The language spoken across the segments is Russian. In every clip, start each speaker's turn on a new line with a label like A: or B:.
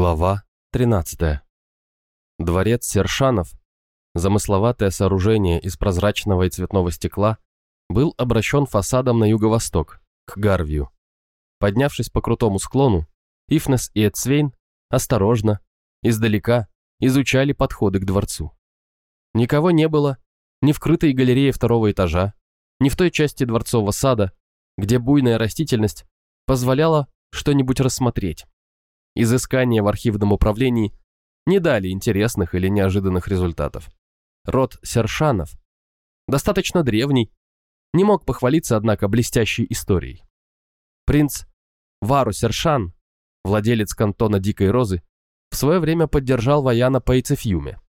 A: Глава 13. Дворец Сершанов, замысловатое сооружение из прозрачного и цветного стекла, был обращен фасадом на юго-восток, к Гарвию. Поднявшись по крутому склону, Ифнес и Эцвейн осторожно, издалека, изучали подходы к дворцу. Никого не было ни в крытой галерее второго этажа, ни в той части дворцового сада, где буйная растительность позволяла что-нибудь рассмотреть изыскания в архивном управлении не дали интересных или неожиданных результатов. Род Сершанов, достаточно древний, не мог похвалиться, однако, блестящей историей. Принц Вару Сершан, владелец кантона Дикой Розы, в свое время поддержал Ваяна по Ицефьюме.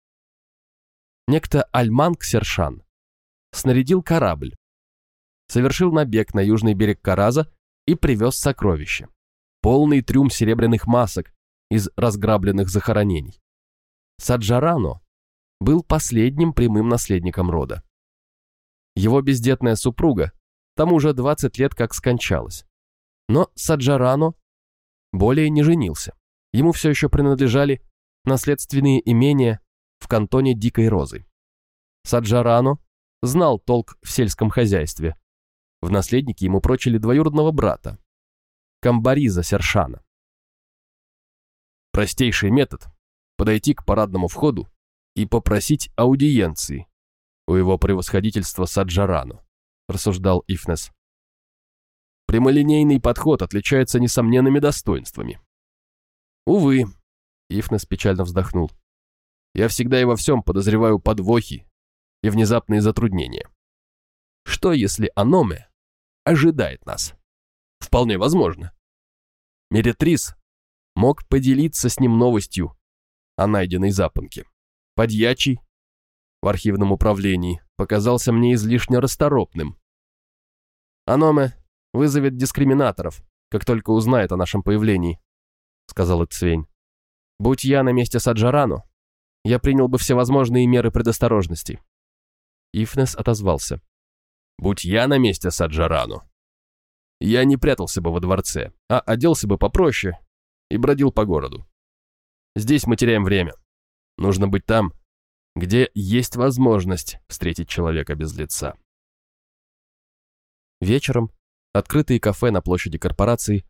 A: Некто Альманг Сершан снарядил корабль, совершил набег на южный берег Караза и привез сокровища полный трюм серебряных масок из разграбленных захоронений. Саджарано был последним прямым наследником рода. Его бездетная супруга, тому уже 20 лет как скончалась. Но Саджарано более не женился. Ему все еще принадлежали наследственные имения в кантоне Дикой Розы. Саджарано знал толк в сельском хозяйстве. В наследники ему прочили двоюродного брата, Камбариза Сершана. Простейший метод – подойти к парадному входу и попросить аудиенции у его превосходительства Саджарану, рассуждал Ифнес. Прямолинейный подход отличается несомненными достоинствами. Увы, Ифнес печально вздохнул. Я всегда и во всем подозреваю подвохи и внезапные затруднения. Что, если Аноме ожидает нас? Вполне возможно. Меретрис мог поделиться с ним новостью о найденной запонке. Подьячий в архивном управлении показался мне излишне расторопным. «Аноме вызовет дискриминаторов, как только узнает о нашем появлении», сказал Эцвейн. «Будь я на месте Саджарану, я принял бы всевозможные меры предосторожности». Ифнес отозвался. «Будь я на месте Саджарану, я не прятался бы во дворце, а оделся бы попроще и бродил по городу. Здесь мы теряем время. Нужно быть там, где есть возможность встретить человека без лица. Вечером открытые кафе на площади корпорации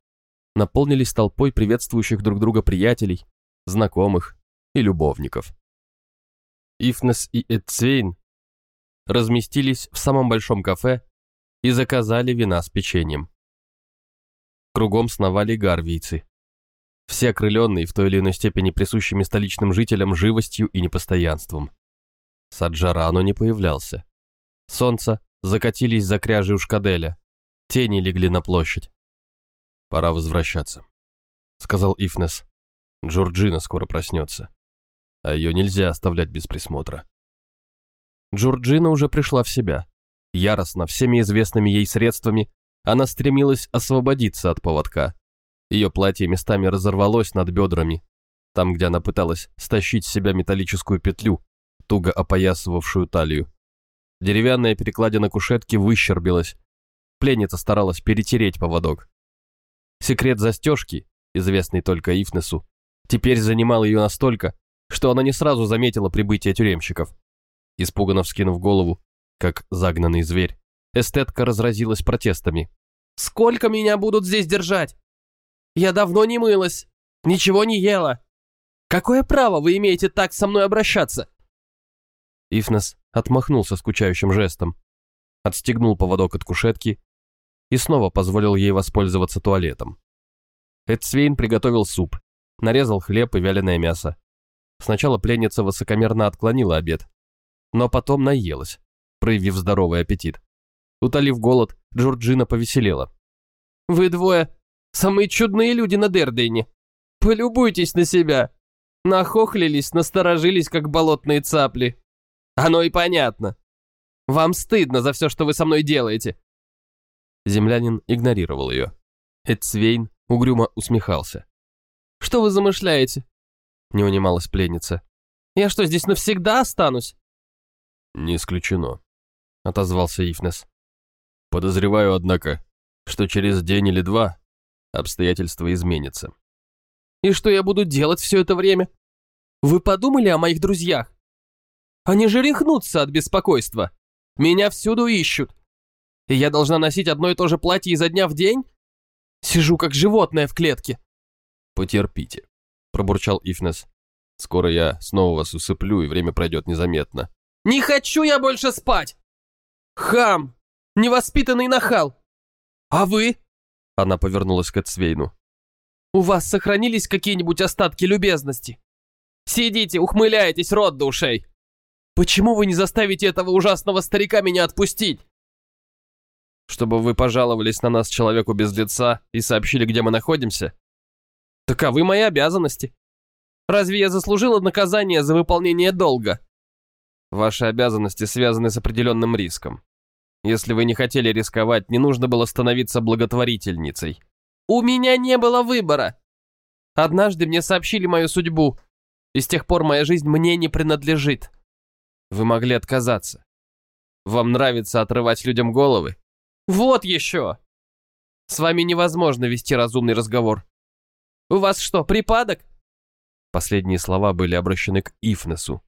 A: наполнились толпой приветствующих друг друга приятелей, знакомых и любовников. Ифнес и Эдцвейн разместились в самом большом кафе и заказали вина с печеньем. Кругом сновали гарвийцы. Все окрыленные в той или иной степени присущими столичным жителям живостью и непостоянством. Саджарано не появлялся. Солнце закатились за кряжи Ушкаделя. Тени легли на площадь. «Пора возвращаться», — сказал Ифнес. «Джорджина скоро проснется, а ее нельзя оставлять без присмотра». Джорджина уже пришла в себя. Яростно, всеми известными ей средствами, она стремилась освободиться от поводка. Ее платье местами разорвалось над бедрами, там, где она пыталась стащить с себя металлическую петлю, туго опоясывавшую талию. Деревянная перекладина кушетки выщербилась. Пленница старалась перетереть поводок. Секрет застежки, известный только Ифнесу, теперь занимал ее настолько, что она не сразу заметила прибытие тюремщиков. Испуганно вскинув голову, как загнанный зверь, Эстетка разразилась протестами. «Сколько меня будут здесь держать? Я давно не мылась, ничего не ела. Какое право вы имеете так со мной обращаться?» Ифнес отмахнулся скучающим жестом, отстегнул поводок от кушетки и снова позволил ей воспользоваться туалетом. Эдсвейн приготовил суп, нарезал хлеб и вяленое мясо. Сначала пленница высокомерно отклонила обед, но потом наелась, проявив здоровый аппетит. Утолив голод, Джорджина повеселела. «Вы двое самые чудные люди на Дердейне. Полюбуйтесь на себя. Нахохлились, насторожились, как болотные цапли. Оно и понятно. Вам стыдно за все, что вы со мной делаете». Землянин игнорировал ее. Эдсвейн угрюмо усмехался. «Что вы замышляете?» Не унималась пленница. «Я что, здесь навсегда останусь?» «Не исключено», — отозвался Ифнес. Подозреваю, однако, что через день или два обстоятельства изменятся.
B: И что я буду делать все это время? Вы подумали о моих друзьях? Они же рехнутся от беспокойства. Меня всюду ищут. И я должна носить одно и то же платье изо дня в день? Сижу как животное в клетке.
A: Потерпите, пробурчал Ифнес. Скоро я снова вас усыплю, и время пройдет незаметно.
B: Не хочу я больше спать! Хам! Невоспитанный нахал! А вы?
A: Она повернулась к Эцвейну.
B: У вас сохранились какие-нибудь остатки любезности? Сидите, ухмыляетесь, рот до ушей. Почему вы не заставите этого ужасного старика меня отпустить?
A: Чтобы вы пожаловались на нас человеку без лица и сообщили, где мы находимся?
B: Таковы мои обязанности. Разве я заслужила наказание за выполнение долга?
A: Ваши обязанности связаны с определенным риском. Если вы не хотели рисковать, не нужно было становиться благотворительницей.
B: У меня не было выбора. Однажды мне сообщили мою судьбу, и с тех пор моя жизнь мне не принадлежит.
A: Вы могли отказаться. Вам нравится отрывать людям головы?
B: Вот еще! С вами невозможно вести разумный разговор. У вас что, припадок?
A: Последние слова были обращены к Ифнесу.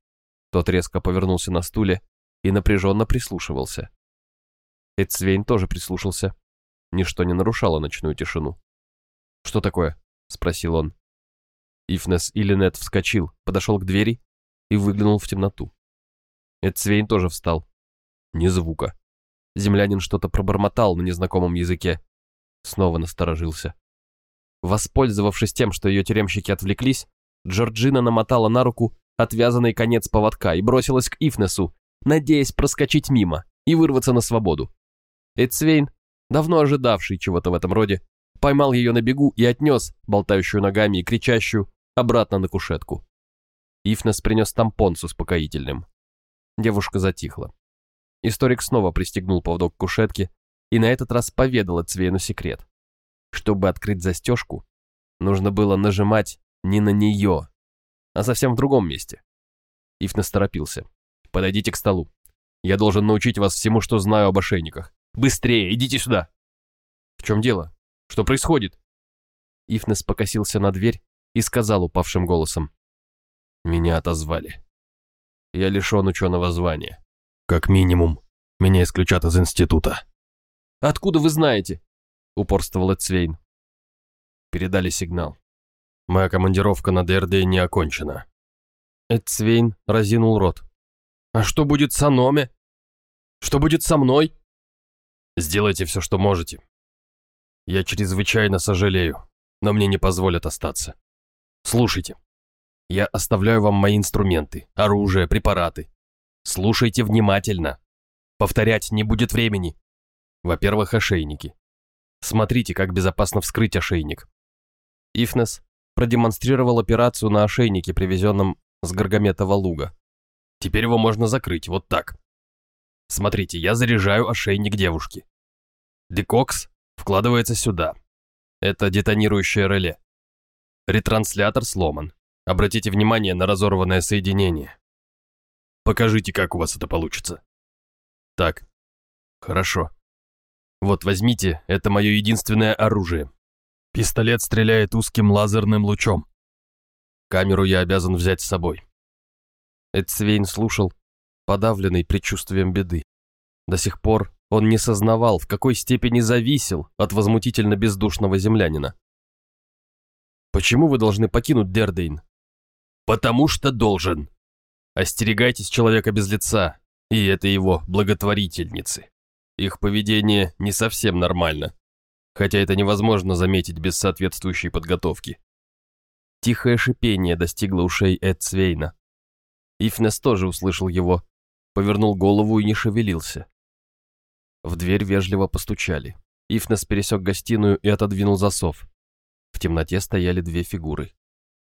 A: Тот резко повернулся на стуле и напряженно прислушивался. Эцвейн тоже прислушался. Ничто не нарушало ночную тишину. «Что такое?» — спросил он. Ифнес Иллинет вскочил, подошел к двери и выглянул в темноту. Эцвейн тоже встал. Ни звука. Землянин что-то пробормотал на незнакомом языке. Снова насторожился. Воспользовавшись тем, что ее тюремщики отвлеклись, Джорджина намотала на руку отвязанный конец поводка и бросилась к Ифнесу, надеясь проскочить мимо и вырваться на свободу. Эцвейн, давно ожидавший чего-то в этом роде, поймал ее на бегу и отнес, болтающую ногами и кричащую, обратно на кушетку. Ифнес принес тампон с успокоительным. Девушка затихла. Историк снова пристегнул поводок к кушетке и на этот раз поведал Эцвейну секрет. Чтобы открыть застежку, нужно было нажимать не на нее, а совсем в другом месте. Ифнес торопился. «Подойдите к столу. Я должен научить вас всему, что знаю об ошейниках. Быстрее, идите сюда!» «В чем дело? Что происходит?» Ифнес покосился на дверь и сказал упавшим голосом. «Меня отозвали. Я лишен ученого звания. Как минимум, меня исключат из института».
B: «Откуда вы знаете?» — упорствовал Эцвейн.
A: Передали сигнал. Моя командировка на ДРД не окончена. Эцвейн разинул рот.
B: А что будет с Аноме? Что будет со мной?
A: Сделайте все, что можете. Я чрезвычайно сожалею, но мне не позволят остаться. Слушайте. Я оставляю вам мои инструменты, оружие, препараты. Слушайте внимательно. Повторять не будет времени. Во-первых, ошейники. Смотрите, как безопасно вскрыть ошейник. Ифнес продемонстрировал операцию на ошейнике, привезенном с Гаргаметова луга. Теперь его можно закрыть, вот так. Смотрите, я заряжаю ошейник девушки. Декокс вкладывается сюда. Это детонирующее реле. Ретранслятор сломан. Обратите внимание на разорванное соединение. Покажите, как у вас это получится. Так, хорошо. Вот возьмите, это мое единственное оружие. Пистолет стреляет узким лазерным лучом. Камеру я обязан взять с собой. Эдсвейн слушал, подавленный предчувствием беды. До сих пор он не сознавал, в какой степени зависел от возмутительно бездушного землянина. «Почему вы должны покинуть Дердейн?» «Потому что должен. Остерегайтесь человека без лица, и это его благотворительницы. Их поведение не совсем нормально хотя это невозможно заметить без соответствующей подготовки. Тихое шипение достигло ушей Эд Свейна. Ифнес тоже услышал его, повернул голову и не шевелился. В дверь вежливо постучали. Ифнес пересек гостиную и отодвинул засов. В темноте стояли две фигуры.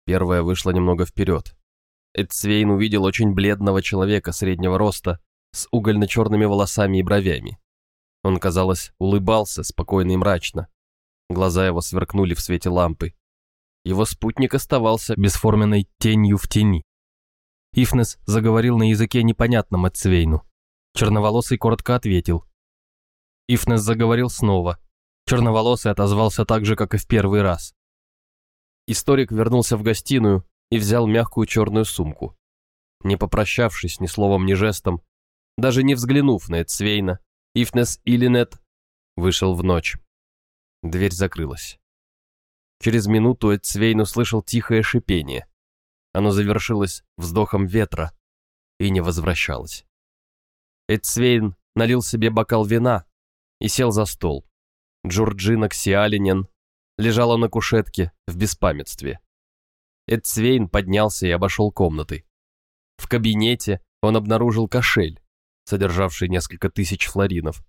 A: Первая вышла немного вперед. Эдсвейн увидел очень бледного человека среднего роста с угольно-черными волосами и бровями. Он, казалось, улыбался спокойно и мрачно. Глаза его сверкнули в свете лампы. Его спутник оставался бесформенной тенью в тени. Ифнес заговорил на языке непонятном Эцвейну. Черноволосый коротко ответил. Ифнес заговорил снова. Черноволосый отозвался так же, как и в первый раз. историк вернулся в гостиную и взял мягкую черную сумку. Не попрощавшись ни словом, ни жестом, даже не взглянув на Эдсвейна, Ифнес Илинет вышел в ночь. Дверь закрылась. Через минуту Эдсвейн услышал тихое шипение. Оно завершилось вздохом ветра и не возвращалось. Эдсвейн налил себе бокал вина и сел за стол. Джорджина Ксиалинен лежала на кушетке в беспамятстве. Эдсвейн поднялся и обошел комнаты. В кабинете он обнаружил кошель, содержавший несколько тысяч флоринов.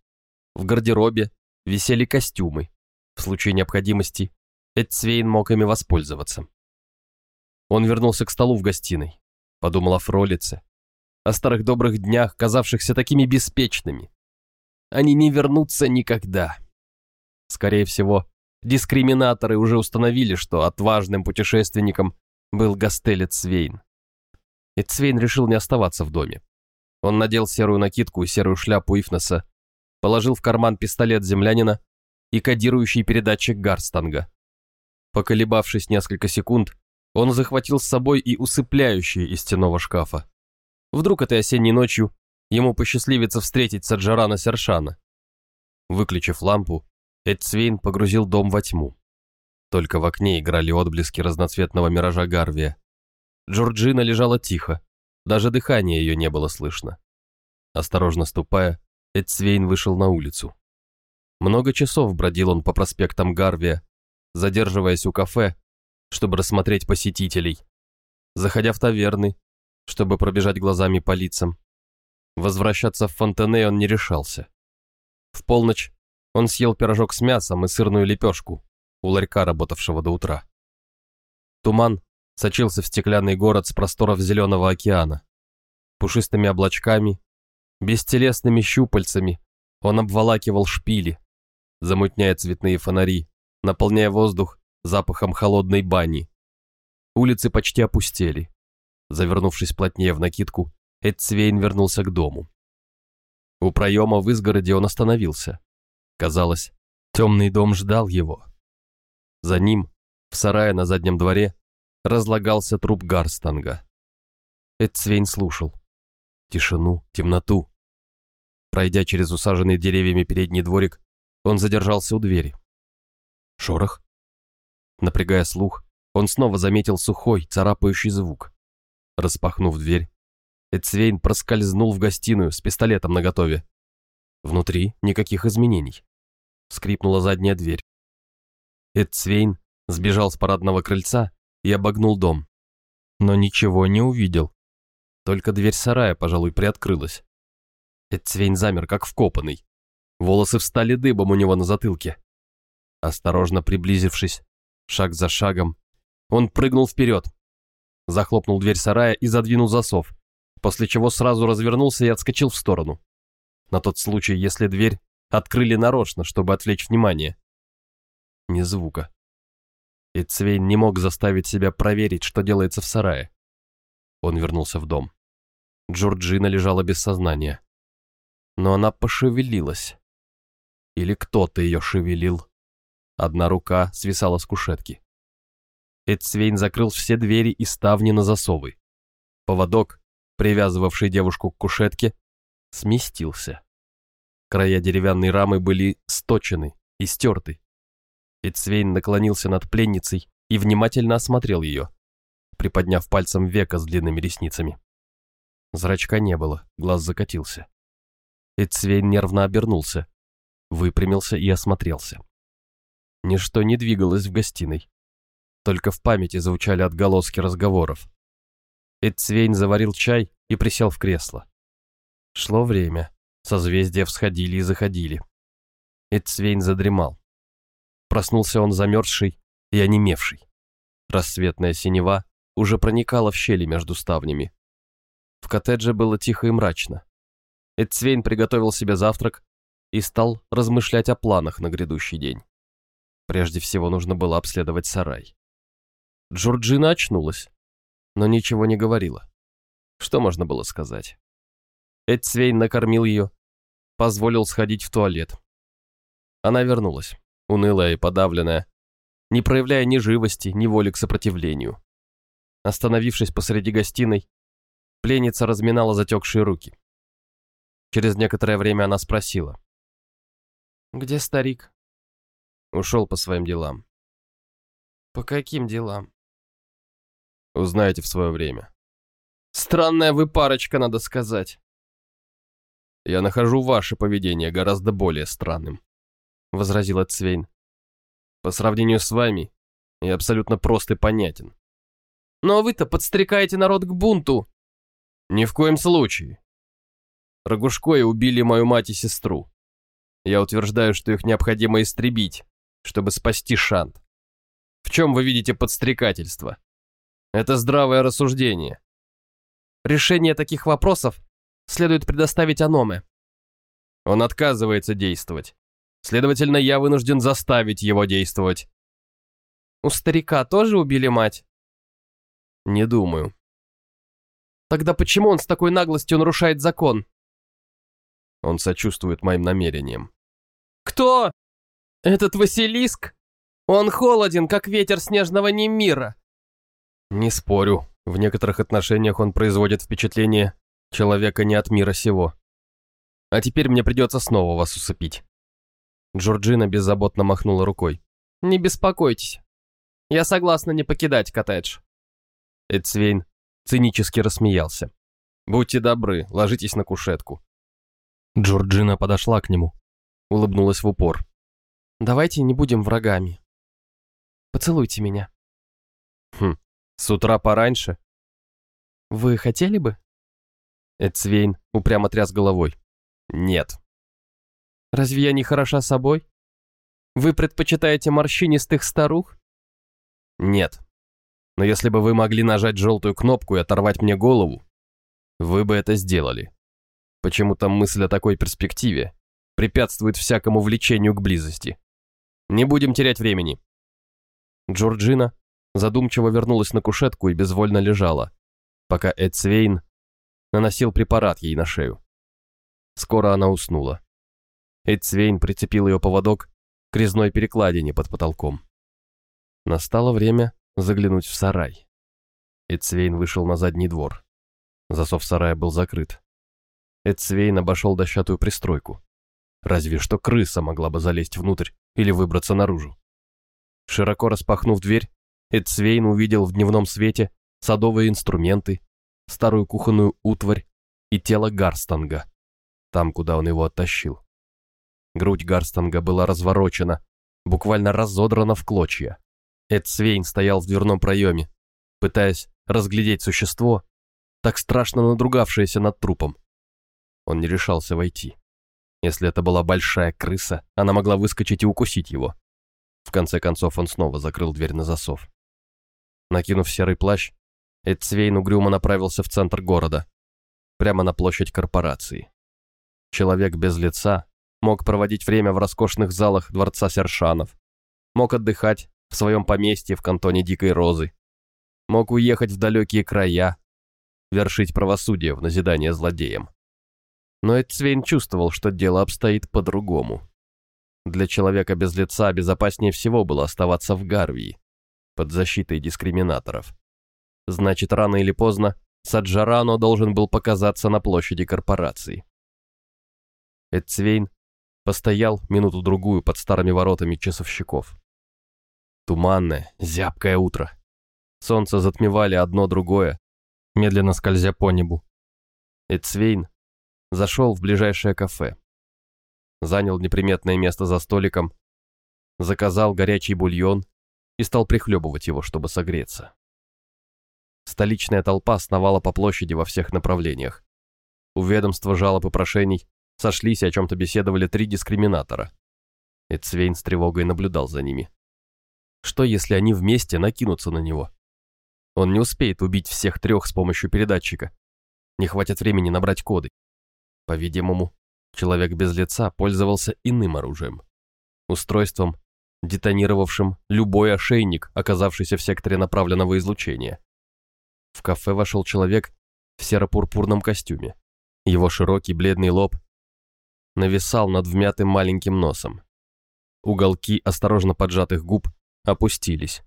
A: В гардеробе висели костюмы. В случае необходимости Эдсвейн мог ими воспользоваться. Он вернулся к столу в гостиной, подумал о Фролице, о старых добрых днях, казавшихся такими беспечными. Они не вернутся никогда. Скорее всего, дискриминаторы уже установили, что отважным путешественником был Гастелец Свейн. И Цвейн решил не оставаться в доме. Он надел серую накидку и серую шляпу Ифнеса, положил в карман пистолет землянина и кодирующий передатчик Гарстанга. Поколебавшись несколько секунд, он захватил с собой и усыпляющие из стеного шкафа. Вдруг этой осенней ночью ему посчастливится встретить Саджарана Сершана. Выключив лампу, Эдсвейн погрузил дом во тьму. Только в окне играли отблески разноцветного миража Гарвия. Джорджина лежала тихо, даже дыхания ее не было слышно. Осторожно ступая, Эдсвейн вышел на улицу. Много часов бродил он по проспектам Гарвия, задерживаясь у кафе, чтобы рассмотреть посетителей, заходя в таверны, чтобы пробежать глазами по лицам. Возвращаться в Фонтене он не решался. В полночь он съел пирожок с мясом и сырную лепешку у ларька, работавшего до утра. Туман сочился в стеклянный город с просторов Зеленого океана. Пушистыми облачками, бестелесными щупальцами он обволакивал шпили, замутняя цветные фонари, наполняя воздух запахом холодной бани. Улицы почти опустели. Завернувшись плотнее в накидку, Эдцвейн вернулся к дому. У проема в изгороде он остановился. Казалось, темный дом ждал его. За ним, в сарае на заднем дворе, разлагался труп Гарстанга. Эдцвейн слушал. Тишину, темноту. Пройдя через усаженный деревьями передний дворик, он задержался у двери. Шорох. Напрягая слух, он снова заметил сухой, царапающий звук. Распахнув дверь, Эдсвейн проскользнул в гостиную с пистолетом наготове. Внутри никаких изменений. Скрипнула задняя дверь. Эдсвейн сбежал с парадного крыльца и обогнул дом. Но ничего не увидел. Только дверь сарая, пожалуй, приоткрылась. Эдсвейн замер, как вкопанный. Волосы встали дыбом у него на затылке. Осторожно приблизившись, шаг за шагом, он прыгнул вперед. Захлопнул дверь сарая и задвинул засов, после чего сразу развернулся и отскочил в сторону. На тот случай, если дверь открыли нарочно, чтобы отвлечь внимание. Ни звука. И Цвейн не мог заставить себя проверить, что делается в сарае. Он вернулся в дом. Джорджина лежала без сознания. Но она пошевелилась. Или кто-то ее шевелил. Одна рука свисала с кушетки. Эдсвейн закрыл все двери и ставни на засовы. Поводок, привязывавший девушку к кушетке, сместился. Края деревянной рамы были сточены и стерты. Эдсвейн наклонился над пленницей и внимательно осмотрел ее, приподняв пальцем века с длинными ресницами. Зрачка не было, глаз закатился. Эдсвейн нервно обернулся, выпрямился и осмотрелся. Ничто не двигалось в гостиной. Только в памяти звучали отголоски разговоров. Эдсвейн заварил чай и присел в кресло. Шло время. Созвездия всходили и заходили. Эдсвейн задремал. Проснулся он замерзший и онемевший. Рассветная синева уже проникала в щели между ставнями. В коттедже было тихо и мрачно. Эдсвейн приготовил себе завтрак и стал размышлять о планах на грядущий день. Прежде всего нужно было обследовать сарай. Джорджина очнулась, но ничего не говорила. Что можно было сказать? Эдсвейн накормил ее, позволил сходить в туалет. Она вернулась, унылая и подавленная. не проявляя ни живости, ни воли к сопротивлению. Остановившись посреди гостиной, пленница разминала затекшие руки. Через некоторое время она спросила.
B: «Где старик?»
A: Ушел по своим делам.
B: «По каким делам?»
A: Узнаете в свое время.
B: Странная вы парочка, надо сказать.
A: Я нахожу ваше поведение гораздо более странным, возразила Цвейн. По сравнению с вами, я абсолютно прост и понятен.
B: Но вы-то подстрекаете народ к бунту.
A: Ни в коем случае. Рогушкои убили мою мать и сестру. Я утверждаю, что их необходимо истребить, чтобы спасти Шант. В чем вы видите подстрекательство? Это здравое рассуждение.
B: Решение таких вопросов следует предоставить Аноме.
A: Он отказывается действовать. Следовательно, я вынужден заставить его действовать.
B: У старика тоже убили мать?
A: Не думаю.
B: Тогда почему он с такой наглостью нарушает закон?
A: Он сочувствует моим намерениям.
B: Кто? Этот Василиск? Он холоден, как ветер снежного Немира.
A: Не спорю, в некоторых отношениях он производит впечатление человека не от мира сего. А теперь мне придется снова вас усыпить. Джорджина беззаботно махнула рукой.
B: Не беспокойтесь. Я согласна не покидать коттедж.
A: Эдсвейн цинически рассмеялся. Будьте добры, ложитесь на кушетку. Джорджина подошла к нему, улыбнулась в упор.
B: Давайте не будем врагами. Поцелуйте меня.
A: Хм, с утра пораньше?
B: Вы хотели бы?
A: Эдсвейн упрямо тряс головой. Нет.
B: Разве я не хороша собой? Вы предпочитаете морщинистых старух?
A: Нет. Но если бы вы могли нажать желтую кнопку и оторвать мне голову, вы бы это сделали. Почему-то мысль о такой перспективе препятствует всякому влечению к близости. Не будем терять времени. Джорджина задумчиво вернулась на кушетку и безвольно лежала, пока Эд Свейн наносил препарат ей на шею. Скоро она уснула. Эд Свейн прицепил ее поводок к резной перекладине под потолком. Настало время заглянуть в сарай. Эдсвейн вышел на задний двор. Засов сарая был закрыт. Эдсвейн обошел дощатую пристройку. Разве что крыса могла бы залезть внутрь или выбраться наружу. Широко распахнув дверь, Эдсвейн увидел в дневном свете садовые инструменты, старую кухонную утварь и тело Гарстанга, там, куда он его оттащил. Грудь Гарстанга была разворочена, буквально разодрана в клочья. Эдсвейн стоял в дверном проеме, пытаясь разглядеть существо, так страшно надругавшееся над трупом. Он не решался войти. Если это была большая крыса, она могла выскочить и укусить его. В конце концов он снова закрыл дверь на засов. Накинув серый плащ, Эдсвейн угрюмо направился в центр города, прямо на площадь корпорации. Человек без лица мог проводить время в роскошных залах дворца Сершанов, мог отдыхать в своем поместье в кантоне Дикой Розы, мог уехать в далекие края, вершить правосудие в назидание злодеям. Но Эдсвейн чувствовал, что дело обстоит по-другому. Для человека без лица безопаснее всего было оставаться в Гарвии, под защитой дискриминаторов. Значит, рано или поздно Саджарано должен был показаться на площади корпорации. Эдцвейн постоял минуту-другую под старыми воротами часовщиков. Туманное, зябкое утро. Солнце затмевали одно другое, медленно скользя по небу. Эдцвейн зашел в ближайшее кафе. Занял неприметное место за столиком, заказал горячий бульон и стал прихлебывать его, чтобы согреться. Столичная толпа сновала по площади во всех направлениях. У ведомства жалоб и прошений сошлись и о чем-то беседовали три дискриминатора. Эдсвейн с тревогой наблюдал за ними. Что, если они вместе накинутся на него? Он не успеет убить всех трех с помощью передатчика. Не хватит времени набрать коды. По-видимому, человек без лица пользовался иным оружием. Устройством, детонировавшим любой ошейник, оказавшийся в секторе направленного излучения. В кафе вошел человек в серо-пурпурном костюме. Его широкий бледный лоб нависал над вмятым маленьким носом. Уголки осторожно поджатых губ опустились.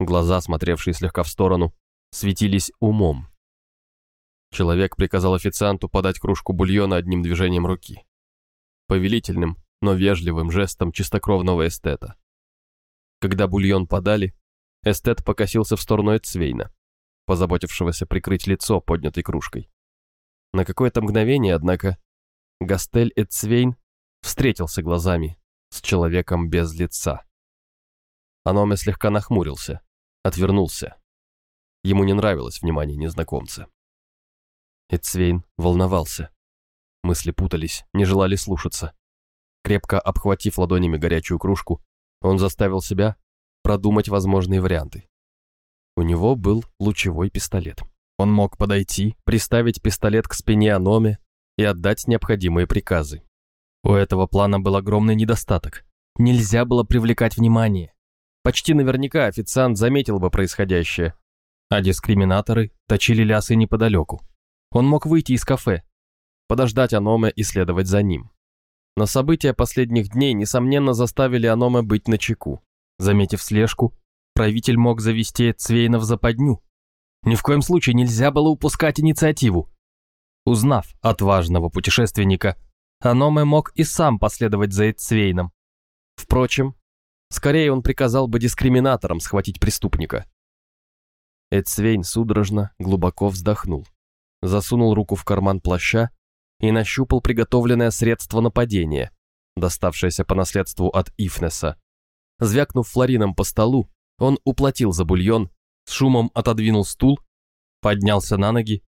A: Глаза, смотревшие слегка в сторону, светились умом. Человек приказал официанту подать кружку бульона одним движением руки. Повелительным, но вежливым жестом чистокровного эстета. Когда бульон подали, эстет покосился в сторону Эцвейна, позаботившегося прикрыть лицо поднятой кружкой. На какое-то мгновение, однако, Гастель Эцвейн встретился глазами с человеком без лица. Аноме слегка нахмурился, отвернулся. Ему не нравилось внимание незнакомца. Эцвейн волновался. Мысли путались, не желали слушаться. Крепко обхватив ладонями горячую кружку, он заставил себя продумать возможные варианты. У него был лучевой пистолет. Он мог подойти, приставить пистолет к спине Аноме и отдать необходимые приказы. У этого плана был огромный недостаток. Нельзя было привлекать внимание. Почти наверняка официант заметил бы происходящее, а дискриминаторы точили лясы неподалеку. Он мог выйти из кафе, подождать Аноме и следовать за ним. Но события последних дней, несомненно, заставили Аноме быть начеку. Заметив слежку, правитель мог завести Цвейна в западню. Ни в коем случае нельзя было упускать инициативу. Узнав от важного путешественника, Аноме мог и сам последовать за Эцвейном. Впрочем, Скорее он приказал бы дискриминаторам схватить преступника. Эдсвейн судорожно, глубоко вздохнул, засунул руку в карман плаща и нащупал приготовленное средство нападения, доставшееся по наследству от Ифнеса. Звякнув флорином по столу, он уплатил за бульон, с шумом отодвинул стул, поднялся на ноги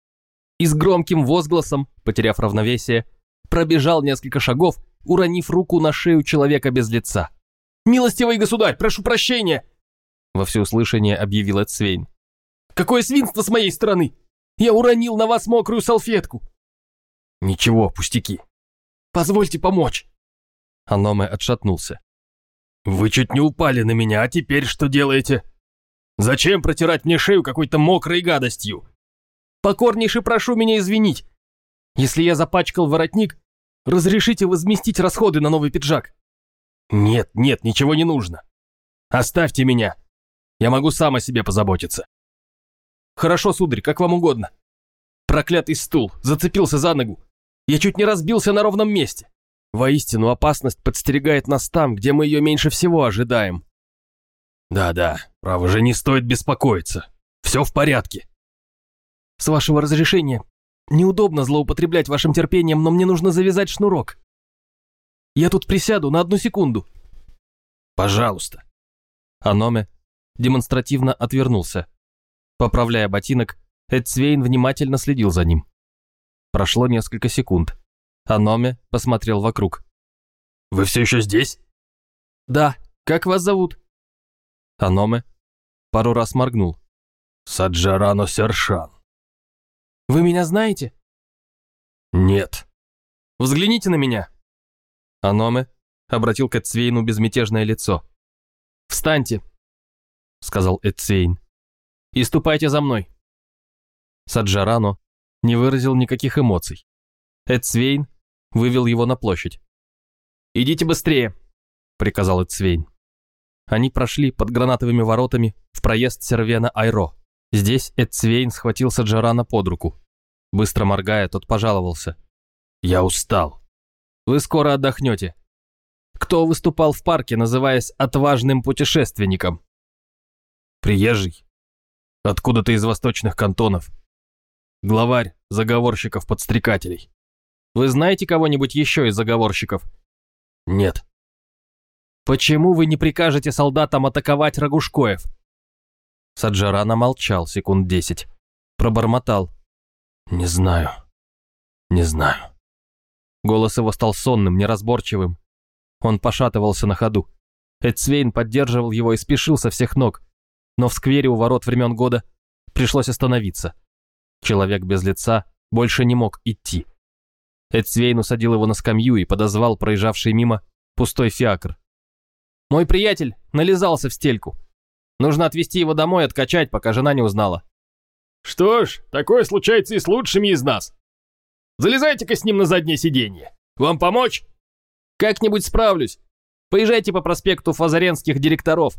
A: и с громким возгласом, потеряв равновесие, пробежал несколько шагов, уронив руку на шею человека без лица. «Милостивый государь, прошу прощения!» Во всеуслышание объявил Эцвейн. «Какое свинство с моей стороны! Я уронил на вас мокрую салфетку!» «Ничего, пустяки. Позвольте помочь!» Аноме отшатнулся. «Вы чуть не упали на меня, а теперь что делаете? Зачем протирать мне шею какой-то мокрой гадостью? Покорнейше прошу меня извинить. Если я запачкал воротник, разрешите возместить расходы на новый пиджак. «Нет, нет, ничего не нужно. Оставьте меня. Я могу сам о себе позаботиться». «Хорошо, сударь, как вам угодно». Проклятый стул, зацепился за ногу. Я чуть не разбился на ровном месте. Воистину, опасность подстерегает нас там, где мы ее меньше всего ожидаем. Да-да, право же, не стоит беспокоиться. Все в порядке. С вашего разрешения, неудобно злоупотреблять вашим терпением, но мне нужно завязать шнурок. Я тут присяду на одну секунду». «Пожалуйста». Аноме демонстративно отвернулся. Поправляя ботинок, Эдсвейн внимательно следил за ним. Прошло несколько секунд. Аноме посмотрел вокруг. «Вы все еще здесь?» «Да. Как вас зовут?» Аноме пару раз моргнул. «Саджарано Сершан». «Вы меня знаете?» «Нет». «Взгляните на меня», «Аноме?» — обратил к Эцвейну безмятежное лицо. «Встаньте!» — сказал Эцвейн. «И ступайте за мной!» Саджарано не выразил никаких эмоций. Эцвейн вывел его на площадь. «Идите быстрее!» — приказал Эцвейн. Они прошли под гранатовыми воротами в проезд Сервена Айро. Здесь Эцвейн схватил Саджарана под руку. Быстро моргая, тот пожаловался. «Я устал. Вы скоро отдохнете. Кто выступал в парке, называясь отважным путешественником? Приезжий. Откуда-то из восточных кантонов. Главарь заговорщиков-подстрекателей. Вы знаете кого-нибудь еще из заговорщиков? Нет. Почему вы не прикажете солдатам атаковать Рогушкоев? Саджарана молчал секунд десять. Пробормотал. Не знаю. Не знаю. Голос его стал сонным, неразборчивым. Он пошатывался на ходу. Эдсвейн поддерживал его и спешил со всех ног. Но в сквере у ворот времен года пришлось остановиться. Человек без лица больше не мог идти. Эдсвейн усадил его на скамью и подозвал проезжавший мимо пустой фиакр. «Мой приятель нализался в стельку. Нужно отвезти его домой и откачать, пока жена не узнала».
C: «Что ж, такое случается и с лучшими из нас», Залезайте-ка с ним на заднее сиденье. Вам помочь?»
B: «Как-нибудь справлюсь. Поезжайте по проспекту Фазаренских директоров.